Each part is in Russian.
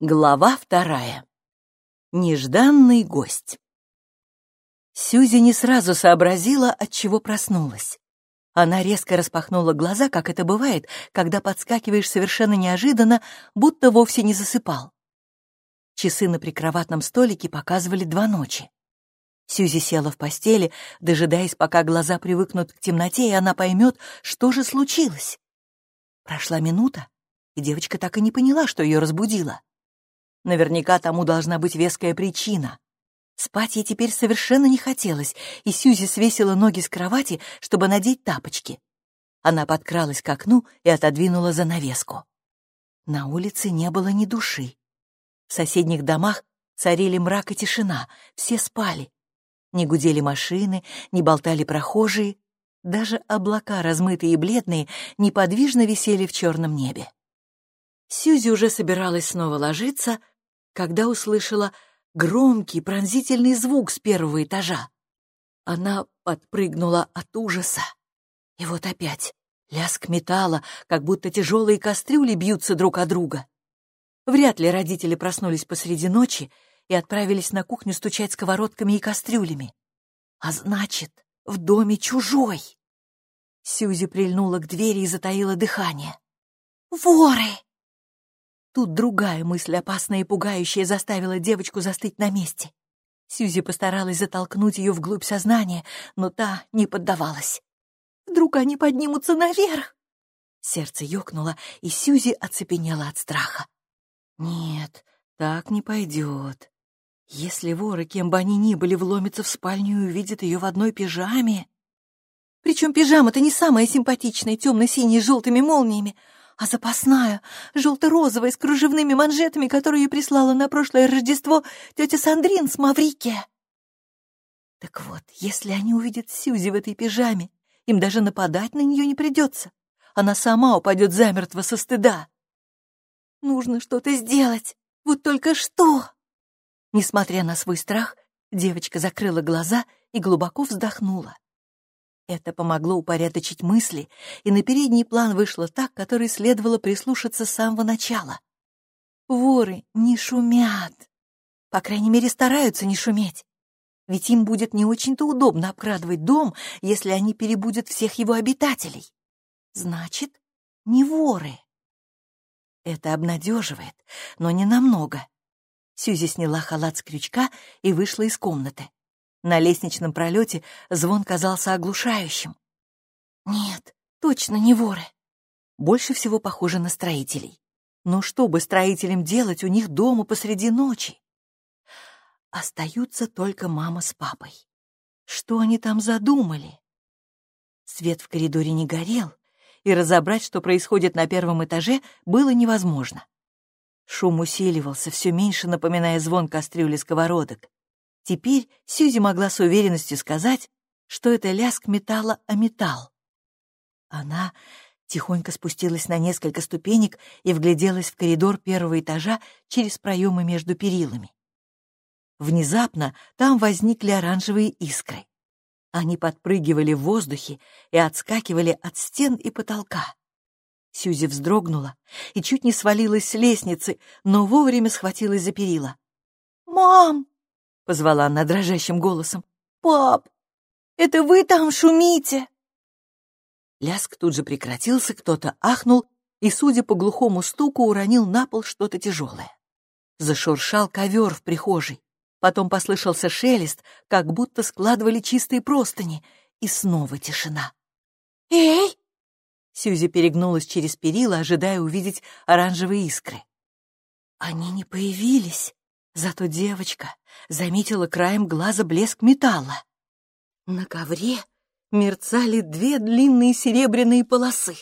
Глава вторая. Нежданный гость. Сьюзи не сразу сообразила, от чего проснулась. Она резко распахнула глаза, как это бывает, когда подскакиваешь совершенно неожиданно, будто вовсе не засыпал. Часы на прикроватном столике показывали два ночи. Сьюзи села в постели, дожидаясь, пока глаза привыкнут к темноте, и она поймет, что же случилось. Прошла минута, и девочка так и не поняла, что ее разбудило. Наверняка тому должна быть веская причина. Спать ей теперь совершенно не хотелось, и Сьюзи свесила ноги с кровати, чтобы надеть тапочки. Она подкралась к окну и отодвинула занавеску. На улице не было ни души. В соседних домах царили мрак и тишина, все спали. Не гудели машины, не болтали прохожие, даже облака, размытые и бледные, неподвижно висели в черном небе. Сьюзи уже собиралась снова ложиться, когда услышала громкий пронзительный звук с первого этажа. Она подпрыгнула от ужаса. И вот опять лязг металла, как будто тяжелые кастрюли бьются друг о друга. Вряд ли родители проснулись посреди ночи и отправились на кухню стучать сковородками и кастрюлями. А значит, в доме чужой. Сьюзи прильнула к двери и затаила дыхание. «Воры!» Тут другая мысль, опасная и пугающая, заставила девочку застыть на месте. Сьюзи постаралась затолкнуть ее вглубь сознания, но та не поддавалась. «Вдруг они поднимутся наверх?» Сердце ёкнуло, и Сьюзи оцепенела от страха. «Нет, так не пойдет. Если воры, кем бы они ни были, вломятся в спальню и увидят ее в одной пижаме...» Причем пижама-то не самая симпатичная, темно-синяя с желтыми молниями, а запасная, желто-розовая, с кружевными манжетами, которую ей прислала на прошлое Рождество тетя Сандрин с Маврике. Так вот, если они увидят Сьюзи в этой пижаме, им даже нападать на нее не придется. Она сама упадет замертво со стыда. Нужно что-то сделать. Вот только что! Несмотря на свой страх, девочка закрыла глаза и глубоко вздохнула. Это помогло упорядочить мысли, и на передний план вышло так, который следовало прислушаться с самого начала. Воры не шумят. По крайней мере, стараются не шуметь. Ведь им будет не очень-то удобно обкрадывать дом, если они перебудят всех его обитателей. Значит, не воры. Это обнадеживает, но не намного. Сьюзи сняла халат с крючка и вышла из комнаты. На лестничном пролете звон казался оглушающим. Нет, точно не воры. Больше всего похоже на строителей. Но что бы строителям делать у них дома посреди ночи? Остаются только мама с папой. Что они там задумали? Свет в коридоре не горел, и разобрать, что происходит на первом этаже, было невозможно. Шум усиливался, все меньше напоминая звон кастрюли сковородок. Теперь Сьюзи могла с уверенностью сказать, что это лязг металла о металл. Она тихонько спустилась на несколько ступенек и вгляделась в коридор первого этажа через проемы между перилами. Внезапно там возникли оранжевые искры. Они подпрыгивали в воздухе и отскакивали от стен и потолка. Сьюзи вздрогнула и чуть не свалилась с лестницы, но вовремя схватилась за перила. «Мам!» — позвала она дрожащим голосом. «Пап, это вы там шумите?» Ляск тут же прекратился, кто-то ахнул и, судя по глухому стуку, уронил на пол что-то тяжелое. Зашуршал ковер в прихожей. Потом послышался шелест, как будто складывали чистые простыни, и снова тишина. «Эй!» Сьюзи перегнулась через перила, ожидая увидеть оранжевые искры. Они не появились. Зато девочка заметила краем глаза блеск металла. На ковре мерцали две длинные серебряные полосы.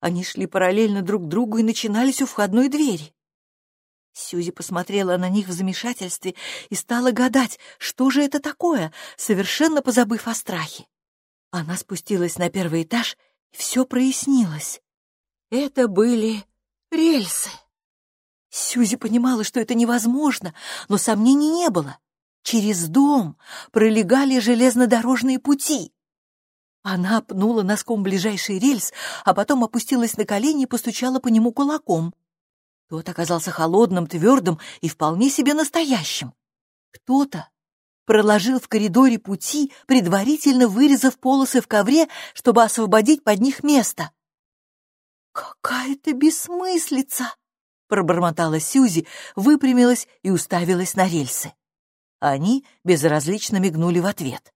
Они шли параллельно друг другу и начинались у входной двери. Сьюзи посмотрела на них в замешательстве и стала гадать, что же это такое, совершенно позабыв о страхе. Она спустилась на первый этаж, и все прояснилось. Это были рельсы. Сьюзи понимала, что это невозможно, но сомнений не было. Через дом пролегали железнодорожные пути. Она пнула носком ближайший рельс, а потом опустилась на колени и постучала по нему кулаком. Тот оказался холодным, твердым и вполне себе настоящим. Кто-то проложил в коридоре пути, предварительно вырезав полосы в ковре, чтобы освободить под них место. «Какая-то бессмыслица!» — пробормотала Сюзи, выпрямилась и уставилась на рельсы. Они безразлично мигнули в ответ.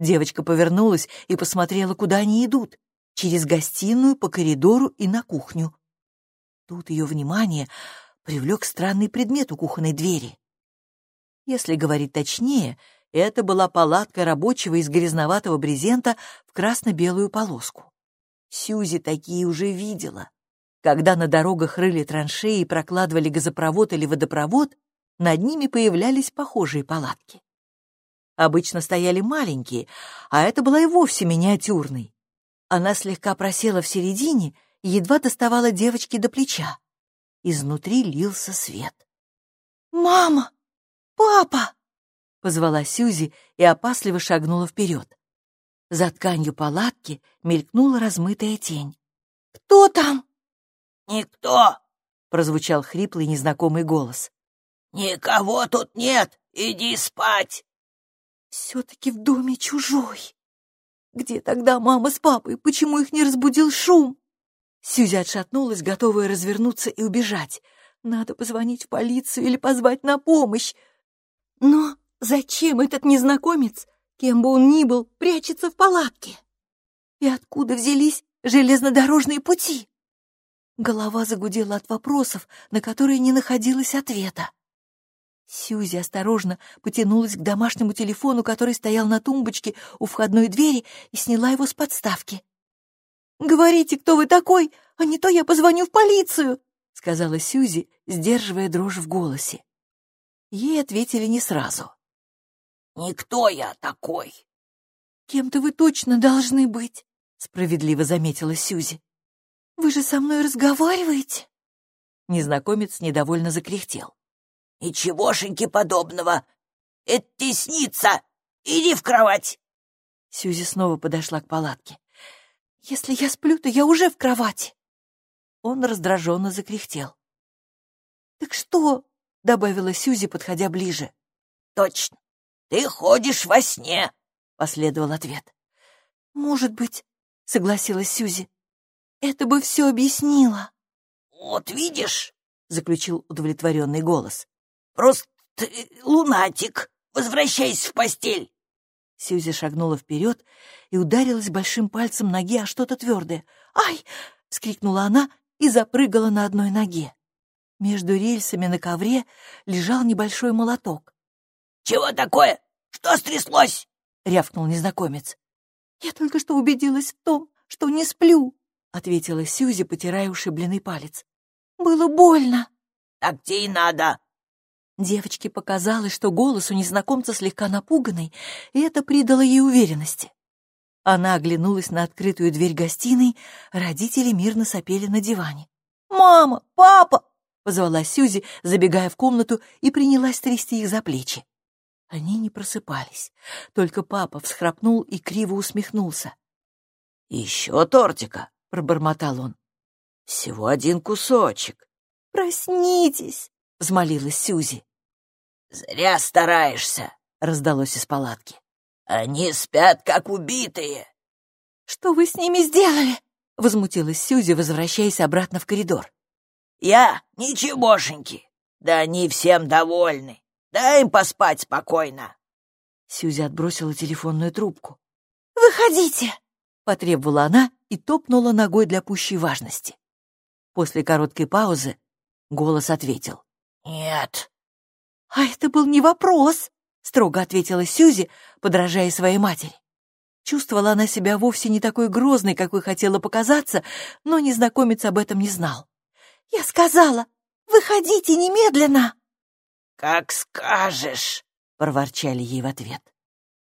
Девочка повернулась и посмотрела, куда они идут, через гостиную, по коридору и на кухню. Тут ее внимание привлек странный предмет у кухонной двери. Если говорить точнее, это была палатка рабочего из грязноватого брезента в красно-белую полоску. Сюзи такие уже видела. Когда на дорогах рыли траншеи и прокладывали газопровод или водопровод, над ними появлялись похожие палатки. Обычно стояли маленькие, а это была и вовсе миниатюрной. Она слегка просела в середине и едва доставала девочке до плеча. Изнутри лился свет. «Мама!» «Папа!» — позвала Сюзи и опасливо шагнула вперед. За тканью палатки мелькнула размытая тень. «Кто там?» «Никто!» — прозвучал хриплый незнакомый голос. «Никого тут нет! Иди спать!» «Все-таки в доме чужой! Где тогда мама с папой? Почему их не разбудил шум?» Сюзи отшатнулась, готовая развернуться и убежать. «Надо позвонить в полицию или позвать на помощь!» Но зачем этот незнакомец, кем бы он ни был, прячется в палатке? И откуда взялись железнодорожные пути? Голова загудела от вопросов, на которые не находилось ответа. Сьюзи осторожно потянулась к домашнему телефону, который стоял на тумбочке у входной двери, и сняла его с подставки. «Говорите, кто вы такой, а не то я позвоню в полицию», — сказала Сьюзи, сдерживая дрожь в голосе. Ей ответили не сразу. «Никто я такой!» «Кем-то вы точно должны быть», — справедливо заметила Сюзи. «Вы же со мной разговариваете?» Незнакомец недовольно закряхтел. «Ничегошеньки подобного! Это тесница! Иди в кровать!» Сюзи снова подошла к палатке. «Если я сплю, то я уже в кровати!» Он раздраженно закряхтел. «Так что, — добавила Сюзи, подходя ближе. «Точно! Ты ходишь во сне!» — последовал ответ. «Может быть», — согласилась Сюзи. «Это бы все объяснило». «Вот видишь», — заключил удовлетворенный голос. «Просто лунатик. Возвращайся в постель». Сюзи шагнула вперед и ударилась большим пальцем ноги о что-то твердое. «Ай!» — вскрикнула она и запрыгала на одной ноге. Между рельсами на ковре лежал небольшой молоток. «Чего такое? Что стряслось?» — рявкнул незнакомец. «Я только что убедилась в том, что не сплю», — ответила Сьюзи, потирая ушибленный палец. «Было больно». «Так тебе и надо». Девочке показалось, что голос у незнакомца слегка напуганный, и это придало ей уверенности. Она оглянулась на открытую дверь гостиной, родители мирно сопели на диване. «Мама! Папа! — позвала Сюзи, забегая в комнату, и принялась трясти их за плечи. Они не просыпались. Только папа всхрапнул и криво усмехнулся. «Еще тортика!» — пробормотал он. «Всего один кусочек». «Проснитесь!» — взмолилась Сюзи. «Зря стараешься!» — раздалось из палатки. «Они спят, как убитые!» «Что вы с ними сделали?» — возмутилась Сюзи, возвращаясь обратно в коридор. Я ничегошеньки. Да они всем довольны. Дай им поспать спокойно. Сюзи отбросила телефонную трубку. «Выходите!» — потребовала она и топнула ногой для пущей важности. После короткой паузы голос ответил. «Нет». «А это был не вопрос», — строго ответила Сюзи, подражая своей матери. Чувствовала она себя вовсе не такой грозной, какой хотела показаться, но незнакомец об этом не знал. «Я сказала, выходите немедленно!» «Как скажешь!» — проворчали ей в ответ.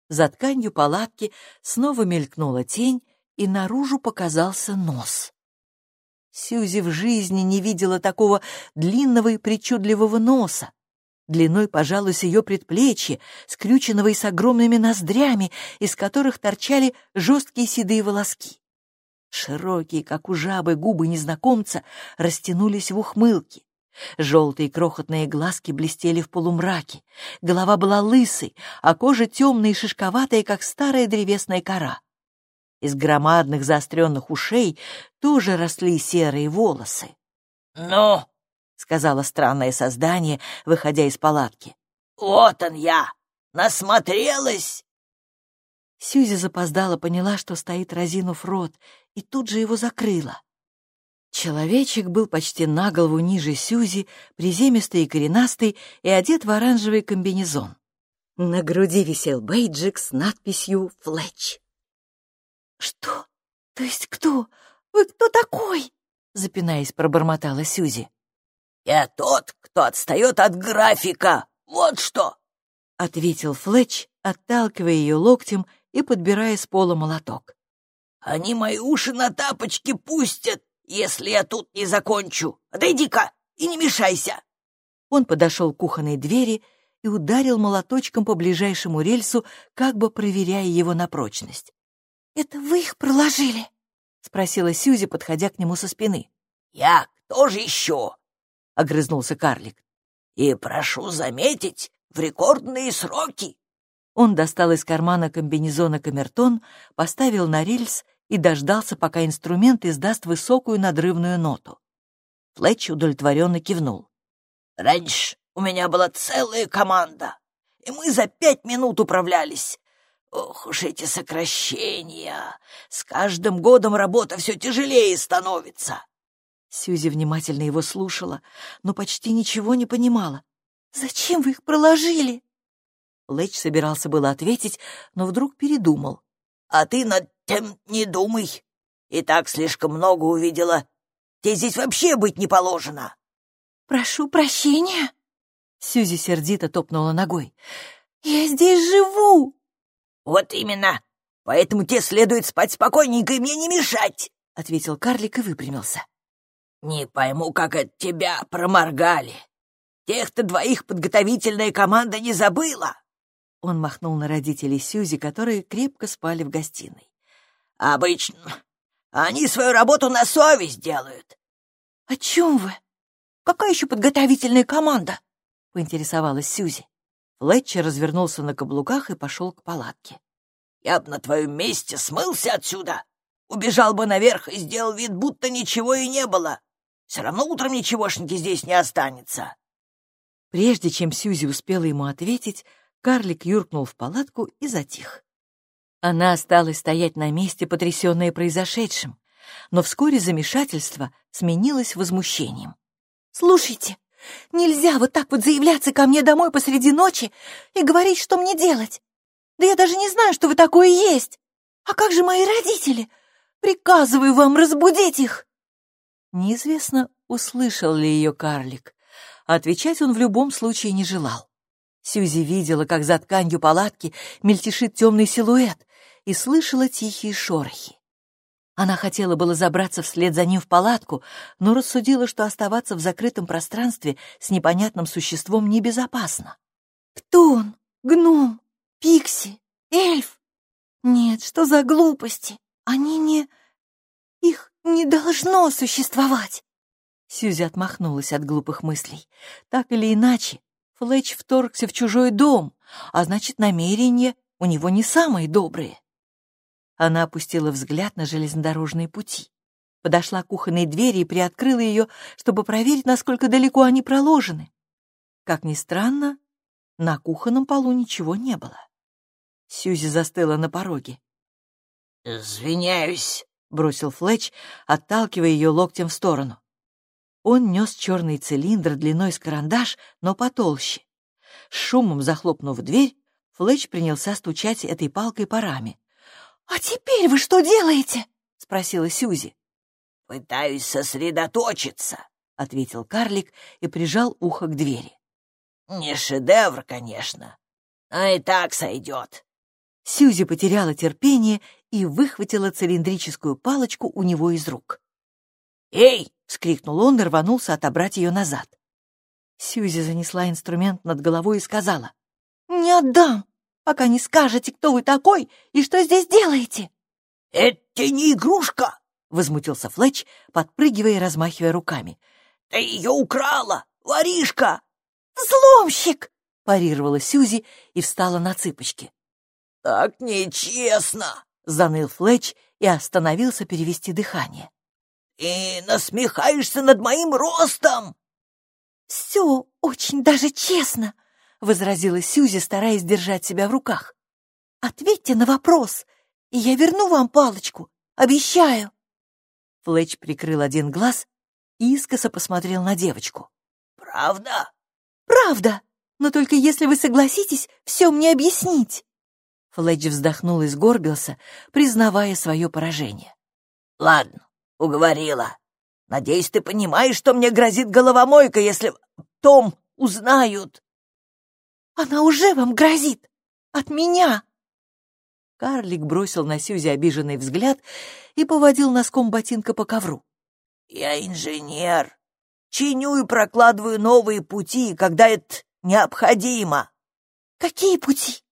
За тканью палатки снова мелькнула тень, и наружу показался нос. Сьюзи в жизни не видела такого длинного и причудливого носа. Длиной, пожалуй, с ее предплечья, скрюченного и с огромными ноздрями, из которых торчали жесткие седые волоски. Широкие, как у жабы, губы незнакомца растянулись в ухмылке. Желтые крохотные глазки блестели в полумраке, голова была лысой, а кожа темная и шишковатая, как старая древесная кора. Из громадных заостренных ушей тоже росли серые волосы. «Ну?» — сказала странное создание, выходя из палатки. «Вот он я! Насмотрелась!» Сьюзи запоздала, поняла, что стоит разинув рот, и тут же его закрыла. Человечек был почти на голову ниже Сьюзи, приземистый и коренастый, и одет в оранжевый комбинезон. На груди висел бейджик с надписью «Флетч». «Что? То есть кто? Вы кто такой?» Запинаясь, пробормотала Сьюзи. «Я тот, кто отстает от графика, вот что!» Ответил Флетч, отталкивая ее локтем и подбирая с пола молоток. «Они мои уши на тапочки пустят, если я тут не закончу. Отойди-ка и не мешайся!» Он подошел к кухонной двери и ударил молоточком по ближайшему рельсу, как бы проверяя его на прочность. «Это вы их проложили?» — спросила Сьюзи, подходя к нему со спины. «Я кто же еще?» — огрызнулся карлик. «И прошу заметить, в рекордные сроки!» Он достал из кармана комбинезона камертон, поставил на рельс и дождался, пока инструмент издаст высокую надрывную ноту. Флетч удовлетворенно кивнул. «Раньше у меня была целая команда, и мы за пять минут управлялись. Ох уж эти сокращения! С каждым годом работа все тяжелее становится!» Сьюзи внимательно его слушала, но почти ничего не понимала. «Зачем вы их проложили?» Лэч собирался было ответить, но вдруг передумал. «А ты над тем не думай. И так слишком много увидела. Тебе здесь вообще быть не положено». «Прошу прощения». Сьюзи сердито топнула ногой. «Я здесь живу!» «Вот именно. Поэтому тебе следует спать спокойненько и мне не мешать», — ответил карлик и выпрямился. «Не пойму, как от тебя проморгали. Тех-то двоих подготовительная команда не забыла». Он махнул на родителей Сьюзи, которые крепко спали в гостиной. «Обычно они свою работу на совесть делают». «О чем вы? Какая еще подготовительная команда?» — поинтересовалась Сьюзи. Флетчер развернулся на каблуках и пошел к палатке. «Я б на твоем месте смылся отсюда. Убежал бы наверх и сделал вид, будто ничего и не было. Все равно утром ничегошники здесь не останется». Прежде чем Сьюзи успела ему ответить, карлик юркнул в палатку и затих. Она осталась стоять на месте, потрясенная произошедшим, но вскоре замешательство сменилось возмущением. «Слушайте, нельзя вот так вот заявляться ко мне домой посреди ночи и говорить, что мне делать. Да я даже не знаю, что вы такое есть. А как же мои родители? Приказываю вам разбудить их!» Неизвестно, услышал ли ее карлик. Отвечать он в любом случае не желал. Сьюзи видела, как за тканью палатки мельтешит темный силуэт, и слышала тихие шорохи. Она хотела было забраться вслед за ним в палатку, но рассудила, что оставаться в закрытом пространстве с непонятным существом небезопасно. «Кто он? Гном? Пикси? Эльф? Нет, что за глупости? Они не... Их не должно существовать!» Сьюзи отмахнулась от глупых мыслей. Так или иначе, Флетч вторгся в чужой дом, а значит, намерения у него не самые добрые. Она опустила взгляд на железнодорожные пути, подошла к кухонной двери и приоткрыла ее, чтобы проверить, насколько далеко они проложены. Как ни странно, на кухонном полу ничего не было. Сьюзи застыла на пороге. «Извиняюсь», — бросил Флетч, отталкивая ее локтем в сторону. Он нес черный цилиндр длиной с карандаш, но потолще. С шумом захлопнув дверь, Флетч принялся стучать этой палкой по раме. «А теперь вы что делаете?» — спросила Сьюзи. «Пытаюсь сосредоточиться», — ответил карлик и прижал ухо к двери. «Не шедевр, конечно, а и так сойдет». Сьюзи потеряла терпение и выхватила цилиндрическую палочку у него из рук. «Эй, — вскрикнул он и рванулся отобрать ее назад. Сьюзи занесла инструмент над головой и сказала. «Не отдам, пока не скажете, кто вы такой и что здесь делаете». «Это не игрушка!» — возмутился Флетч, подпрыгивая и размахивая руками. Ты ее украла, воришка!» «Взломщик!» — парировала Сьюзи и встала на цыпочки. «Так нечестно!» — заныл Флетч и остановился перевести дыхание. «И насмехаешься над моим ростом!» «Все очень даже честно!» — возразила Сьюзи, стараясь держать себя в руках. «Ответьте на вопрос, и я верну вам палочку, обещаю!» Флетч прикрыл один глаз и искоса посмотрел на девочку. «Правда?» «Правда, но только если вы согласитесь все мне объяснить!» Флетч вздохнул и сгорбился, признавая свое поражение. «Ладно, уговорила. Надеюсь, ты понимаешь, что мне грозит головомойка, если Том узнают». «Она уже вам грозит! От меня!» Карлик бросил на Сюзи обиженный взгляд и поводил носком ботинка по ковру. «Я инженер. Чиню и прокладываю новые пути, когда это необходимо». «Какие пути?»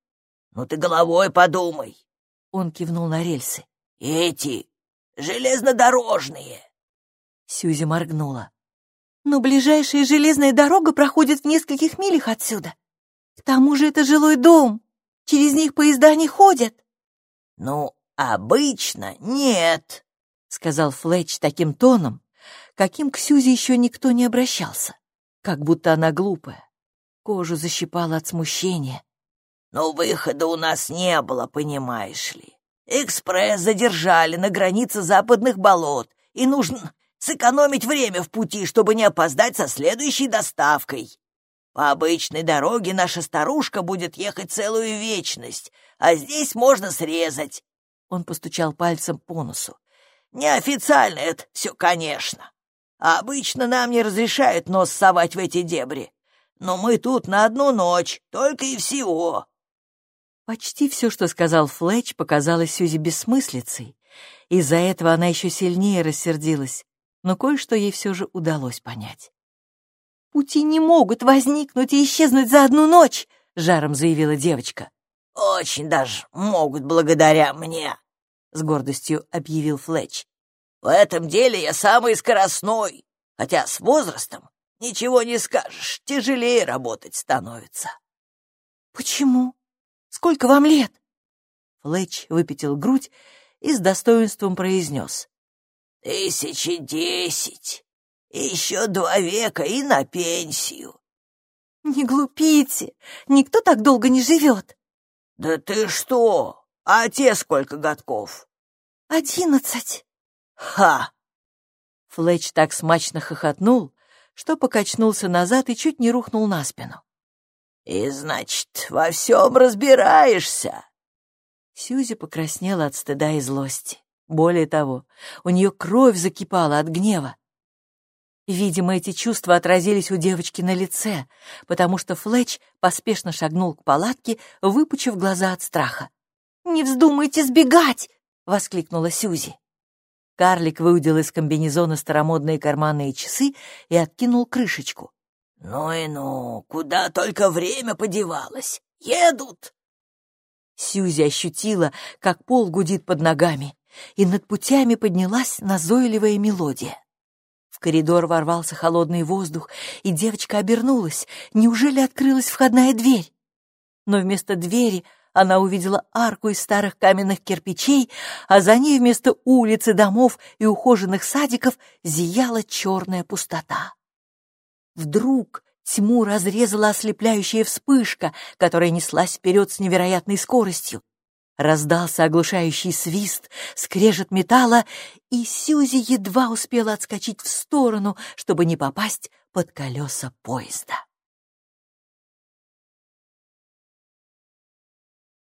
«Ну ты головой подумай». Он кивнул на рельсы. «Эти железнодорожные». Сюзи моргнула. «Но ближайшая железная дорога проходит в нескольких милях отсюда. К тому же это жилой дом. Через них поезда не ходят». «Ну, обычно нет», — сказал Флетч таким тоном, каким к Сюзи еще никто не обращался, как будто она глупая. Кожу защипала от смущения. «Но выхода у нас не было, понимаешь ли. Экспресс задержали на границе западных болот, и нужно сэкономить время в пути, чтобы не опоздать со следующей доставкой. По обычной дороге наша старушка будет ехать целую вечность, а здесь можно срезать. Он постучал пальцем по носу. Неофициально это все, конечно. А обычно нам не разрешают нос совать в эти дебри. Но мы тут на одну ночь, только и всего. Почти все, что сказал Флетч, показалось Сьюзи бессмыслицей. Из-за этого она еще сильнее рассердилась, но кое-что ей все же удалось понять. «Пути не могут возникнуть и исчезнуть за одну ночь», — жаром заявила девочка. «Очень даже могут благодаря мне», — с гордостью объявил Флетч. «В этом деле я самый скоростной, хотя с возрастом ничего не скажешь, тяжелее работать становится». «Почему? Сколько вам лет?» Флетч выпятил грудь и с достоинством произнес. «Тысячи десять. Еще два века и на пенсию. Не глупите, никто так долго не живет. Да ты что? А те сколько годков? Одиннадцать. Ха! Флетч так смачно хохотнул, что покачнулся назад и чуть не рухнул на спину. «И, значит, во всем разбираешься?» Сьюзи покраснела от стыда и злости. Более того, у нее кровь закипала от гнева. Видимо, эти чувства отразились у девочки на лице, потому что Флетч поспешно шагнул к палатке, выпучив глаза от страха. «Не вздумайте сбегать!» — воскликнула Сюзи. Карлик выудил из комбинезона старомодные карманные часы и откинул крышечку. «Ну и ну, куда только время подевалось! Едут!» Сюзи ощутила, как пол гудит под ногами, и над путями поднялась назойливая мелодия. В коридор ворвался холодный воздух, и девочка обернулась. Неужели открылась входная дверь? Но вместо двери она увидела арку из старых каменных кирпичей, а за ней вместо улицы, домов и ухоженных садиков зияла черная пустота. Вдруг тьму разрезала ослепляющая вспышка, которая неслась вперед с невероятной скоростью. Раздался оглушающий свист, скрежет металла, и Сьюзи едва успела отскочить в сторону, чтобы не попасть под колеса поезда.